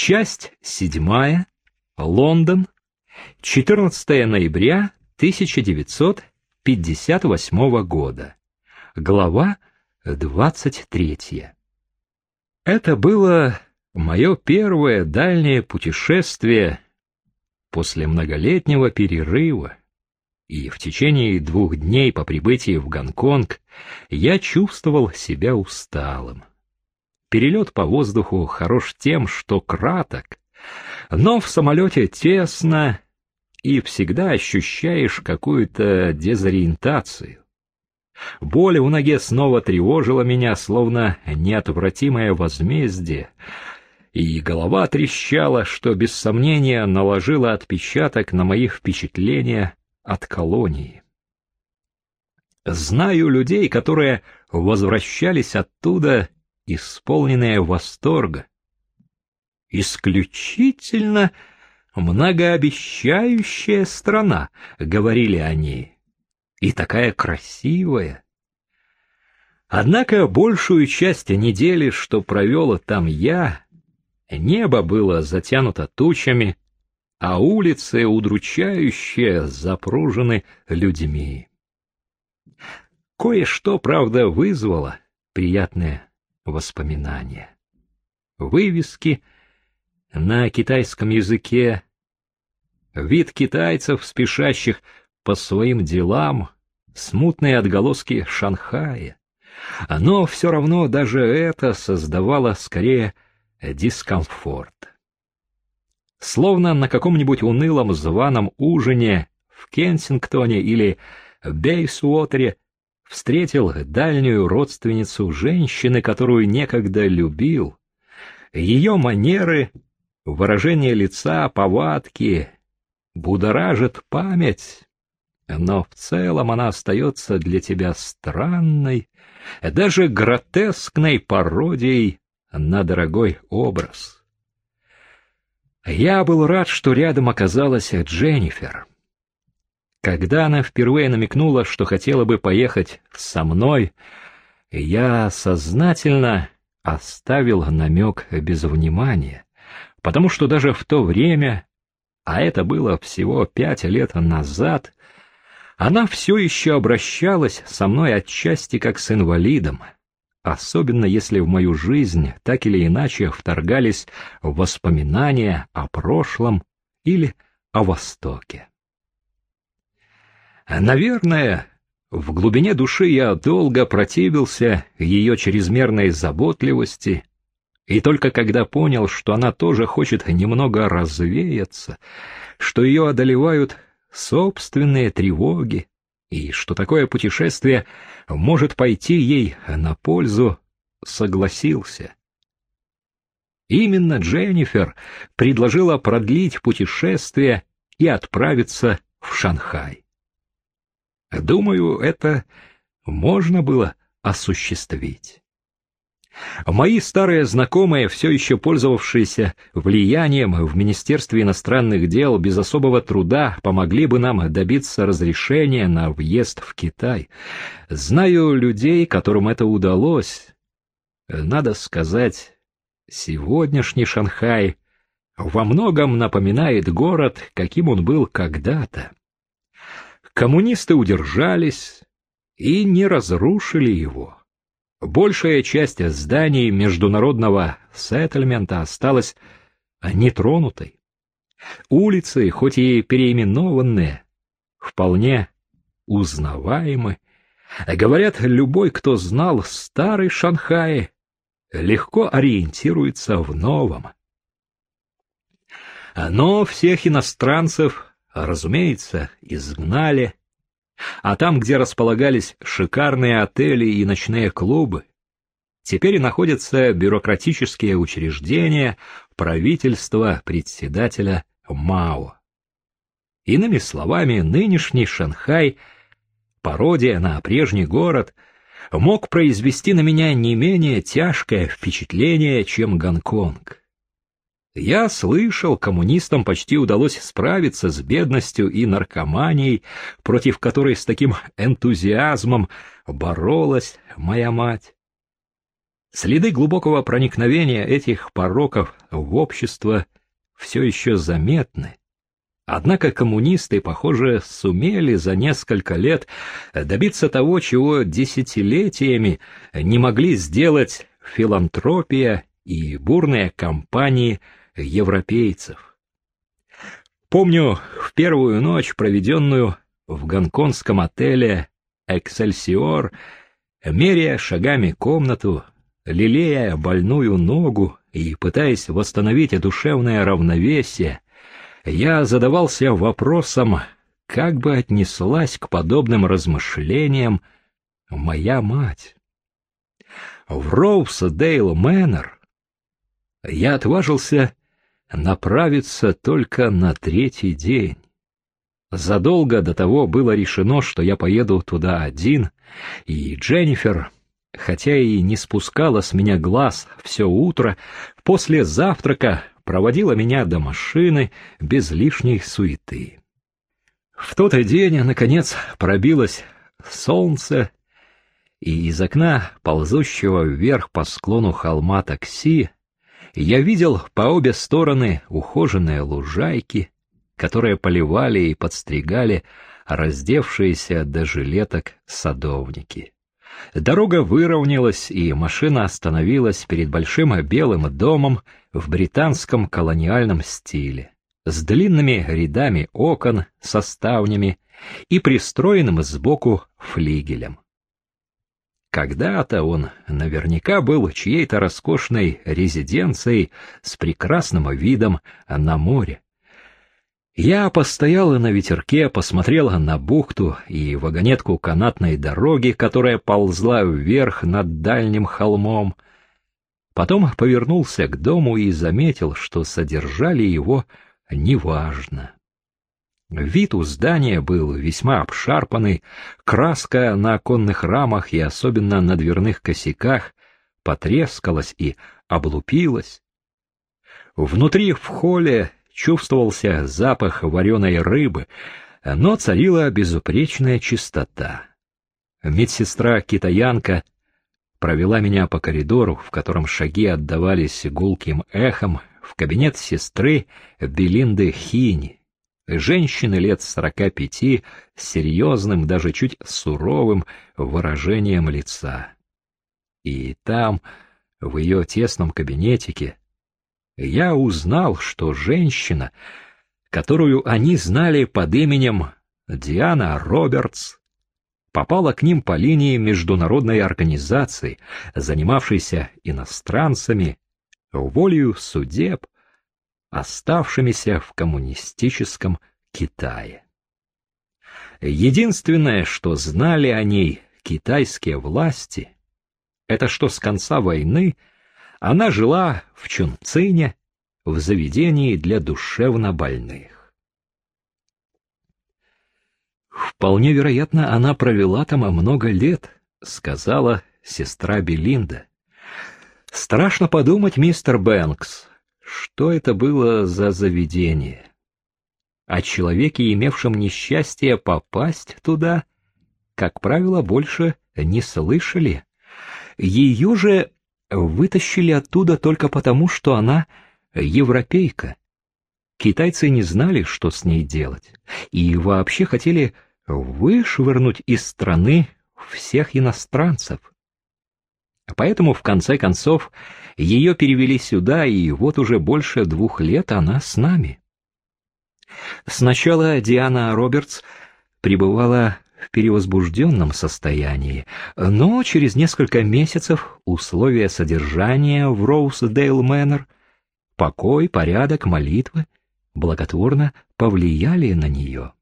Часть седьмая. Лондон. 14 ноября 1958 года. Глава 23. Это было мое первое дальнее путешествие после многолетнего перерыва, и в течение двух дней по прибытии в Гонконг я чувствовал себя усталым. Перелет по воздуху хорош тем, что краток, но в самолете тесно, и всегда ощущаешь какую-то дезориентацию. Боль в ноге снова тревожила меня, словно неотвратимое возмездие, и голова трещала, что без сомнения наложила отпечаток на мои впечатления от колонии. Знаю людей, которые возвращались оттуда исполненная восторга. Исключительно многообещающая страна, говорили они, и такая красивая. Однако большую часть недели, что провел там я, небо было затянуто тучами, а улицы удручающе запружены людьми. Кое-что, правда, вызвало приятное воспоминания. Вывески на китайском языке, вид китайцев, спешащих по своим делам, смутные отголоски Шанхая. Но все равно даже это создавало скорее дискомфорт. Словно на каком-нибудь унылом званом ужине в Кенсингтоне или Бейсуотере встретил дальнюю родственницу женщины, которую некогда любил. Ее манеры, выражение лица, повадки будоражит память, но в целом она остается для тебя странной, даже гротескной пародией на дорогой образ. Я был рад, что рядом оказалась Дженнифер. Когда она впервые намекнула, что хотела бы поехать со мной, я сознательно оставил намек без внимания, потому что даже в то время, а это было всего пять лет назад, она все еще обращалась со мной отчасти как с инвалидом, особенно если в мою жизнь так или иначе вторгались воспоминания о прошлом или о Востоке. Наверное, в глубине души я долго противился ее чрезмерной заботливости, и только когда понял, что она тоже хочет немного развеяться, что ее одолевают собственные тревоги, и что такое путешествие может пойти ей на пользу, согласился. Именно Дженнифер предложила продлить путешествие и отправиться в Шанхай. Думаю, это можно было осуществить. Мои старые знакомые, все еще пользовавшиеся влиянием в Министерстве иностранных дел, без особого труда помогли бы нам добиться разрешения на въезд в Китай. Знаю людей, которым это удалось. Надо сказать, сегодняшний Шанхай во многом напоминает город, каким он был когда-то. Коммунисты удержались и не разрушили его. Большая часть зданий международного сеттельмента осталась нетронутой. Улицы, хоть и переименованные, вполне узнаваемы. Говорят, любой, кто знал старый Шанхай, легко ориентируется в новом. Но всех иностранцев разумеется, изгнали. А там, где располагались шикарные отели и ночные клубы, теперь находятся бюрократические учреждения правительства председателя Мао. Иными словами, нынешний Шанхай, пародия на прежний город, мог произвести на меня не менее тяжкое впечатление, чем Гонконг. Я слышал, коммунистам почти удалось справиться с бедностью и наркоманией, против которой с таким энтузиазмом боролась моя мать. Следы глубокого проникновения этих пороков в общество все еще заметны. Однако коммунисты, похоже, сумели за несколько лет добиться того, чего десятилетиями не могли сделать филантропия и бурные кампании европейцев. Помню в первую ночь, проведенную в гонконгском отеле «Эксельсиор», меряя шагами комнату, лелея больную ногу и пытаясь восстановить душевное равновесие, я задавался вопросом, как бы отнеслась к подобным размышлениям моя мать. В Роуседейл Мэннер я отважился направиться только на третий день. Задолго до того было решено, что я поеду туда один, и Дженнифер хотя и не спускала с меня глаз все утро, после завтрака проводила меня до машины без лишней суеты. В тот день, наконец, пробилось солнце, и из окна, ползущего вверх по склону холма такси, я видел по обе стороны ухоженные лужайки, которые поливали и подстригали раздевшиеся до жилеток садовники. Дорога выровнялась, и машина остановилась перед большим белым домом в британском колониальном стиле, с длинными рядами окон со ставнями и пристроенным сбоку флигелем. Когда-то он наверняка был чьей-то роскошной резиденцией с прекрасным видом на море. Я постоял на ветерке, посмотрел на бухту и вагонетку канатной дороги, которая ползла вверх над дальним холмом. Потом повернулся к дому и заметил, что содержали его неважно. Вид у здания был весьма обшарпанный, краска на оконных рамах и особенно на дверных косяках потрескалась и облупилась. Внутри в холле чувствовался запах вареной рыбы, но царила безупречная чистота. Медсестра-китаянка провела меня по коридору, в котором шаги отдавались гулким эхом, в кабинет сестры Белинды Хини, женщины лет сорока пяти с серьезным, даже чуть суровым выражением лица. И там, в ее тесном кабинетике, я узнал, что женщина, которую они знали под именем Диана Робертс, попала к ним по линии международной организации, занимавшейся иностранцами, волею судеб, оставшимися в коммунистическом Китае. Единственное, что знали о ней китайские власти, это что с конца войны она жила в Чунцине, в заведении для душевно больных. «Вполне вероятно, она провела там много лет», — сказала сестра Белинда. «Страшно подумать, мистер Бэнкс, что это было за заведение. О человеке, имевшем несчастье попасть туда, как правило, больше не слышали. Ее же вытащили оттуда только потому, что она европейка. Китайцы не знали, что с ней делать, и вообще хотели вышвырнуть из страны всех иностранцев. Поэтому, в конце концов, ее перевели сюда, и вот уже больше двух лет она с нами. Сначала Диана Робертс пребывала в перевозбужденном состоянии, но через несколько месяцев условия содержания в Роуздейл Мэннер, покой, порядок, молитвы благотворно повлияли на нее.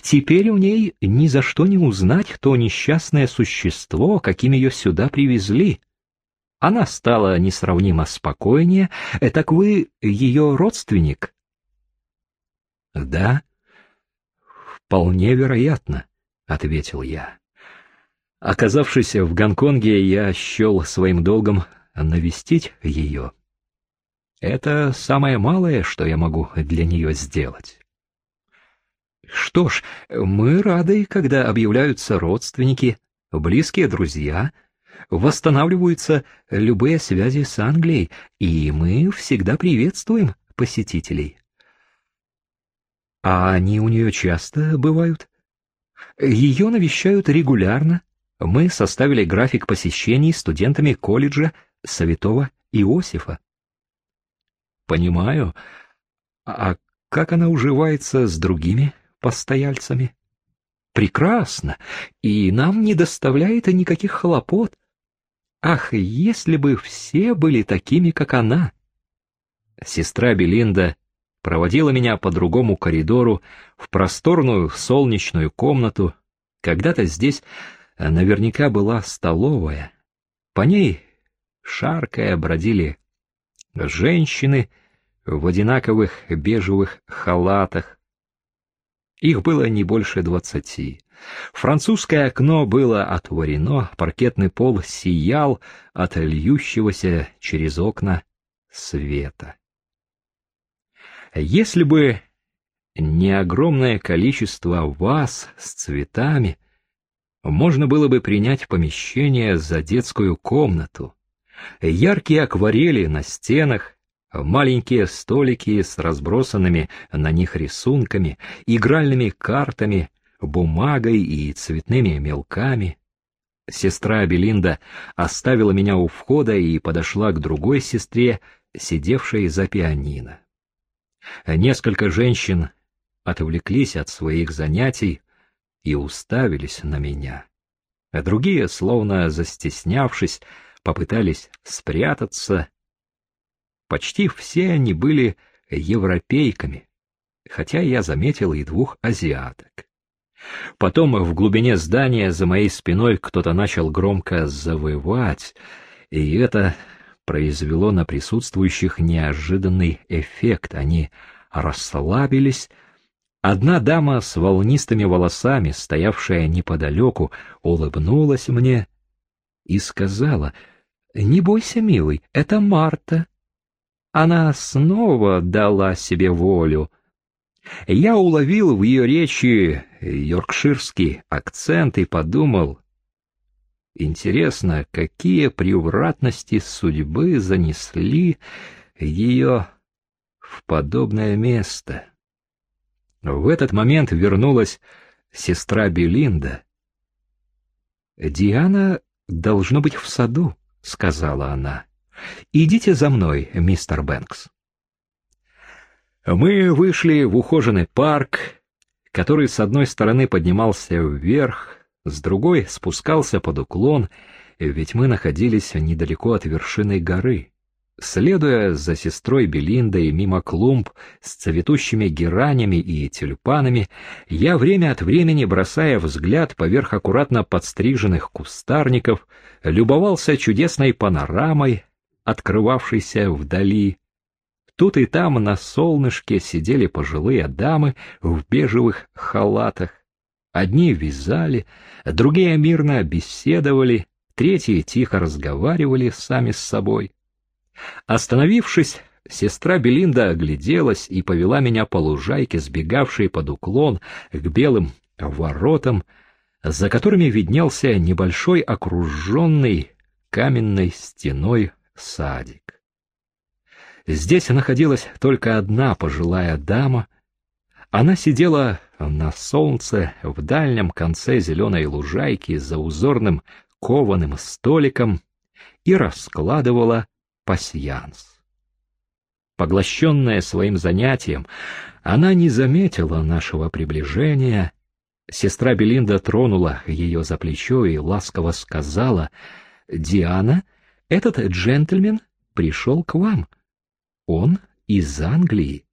Теперь у ней ни за что не узнать то несчастное существо, каким ее сюда привезли. Она стала несравнимо спокойнее. Так вы ее родственник? Да, «Вполне вероятно», — ответил я. Оказавшись в Гонконге, я счел своим долгом навестить ее. Это самое малое, что я могу для нее сделать. Что ж, мы рады, когда объявляются родственники, близкие друзья. восстанавливаются любые связи с Англией, и мы всегда приветствуем посетителей. А они у нее часто бывают? Ее навещают регулярно. Мы составили график посещений студентами колледжа Святого Иосифа. Понимаю. А как она уживается с другими постояльцами? Прекрасно, и нам не доставляет никаких хлопот. Ах, если бы все были такими, как она! Сестра Белинда проводила меня по другому коридору в просторную солнечную комнату. Когда-то здесь наверняка была столовая. По ней, шаркая, бродили женщины в одинаковых бежевых халатах. Их было не больше двадцати. Французское окно было отворено, паркетный пол сиял от льющегося через окна света. Если бы не огромное количество ваз с цветами, можно было бы принять помещение за детскую комнату. Яркие акварели на стенах, маленькие столики с разбросанными на них рисунками, игральными картами, бумагой и цветными мелками. Сестра Белинда оставила меня у входа и подошла к другой сестре, сидевшей за пианино. Несколько женщин отвлеклись от своих занятий и уставились на меня. Другие, словно застеснявшись, попытались спрятаться. Почти все они были европейками, хотя я заметил и двух азиаток. Потом в глубине здания за моей спиной кто-то начал громко завывать, и это произвело на присутствующих неожиданный эффект. Они расслабились. Одна дама с волнистыми волосами, стоявшая неподалеку, улыбнулась мне и сказала, «Не бойся, милый, это Марта». Она снова дала себе волю. Я уловил в ее речи йоркширский акцент и подумал, Интересно, какие превратности судьбы занесли ее в подобное место. В этот момент вернулась сестра Белинда. «Диана должно быть в саду», — сказала она. «Идите за мной, мистер Бэнкс». Мы вышли в ухоженный парк, который с одной стороны поднимался вверх, с другой спускался под уклон, ведь мы находились недалеко от вершины горы. Следуя за сестрой Белиндой мимо клумб с цветущими геранями и тюльпанами, я время от времени, бросая взгляд поверх аккуратно подстриженных кустарников, любовался чудесной панорамой, открывавшейся вдали. Тут и там на солнышке сидели пожилые дамы в бежевых халатах. Одни вязали, другие мирно беседовали, третьи тихо разговаривали сами с собой. Остановившись, сестра Белинда огляделась и повела меня по лужайке, сбегавшей под уклон к белым воротам, за которыми виднелся небольшой окруженный каменной стеной садик. Здесь находилась только одна пожилая дама. Она сидела на солнце в дальнем конце зеленой лужайки за узорным кованым столиком и раскладывала пасьянс. Поглощенная своим занятием, она не заметила нашего приближения. Сестра Белинда тронула ее за плечо и ласково сказала, «Диана, этот джентльмен пришел к вам. Он из Англии».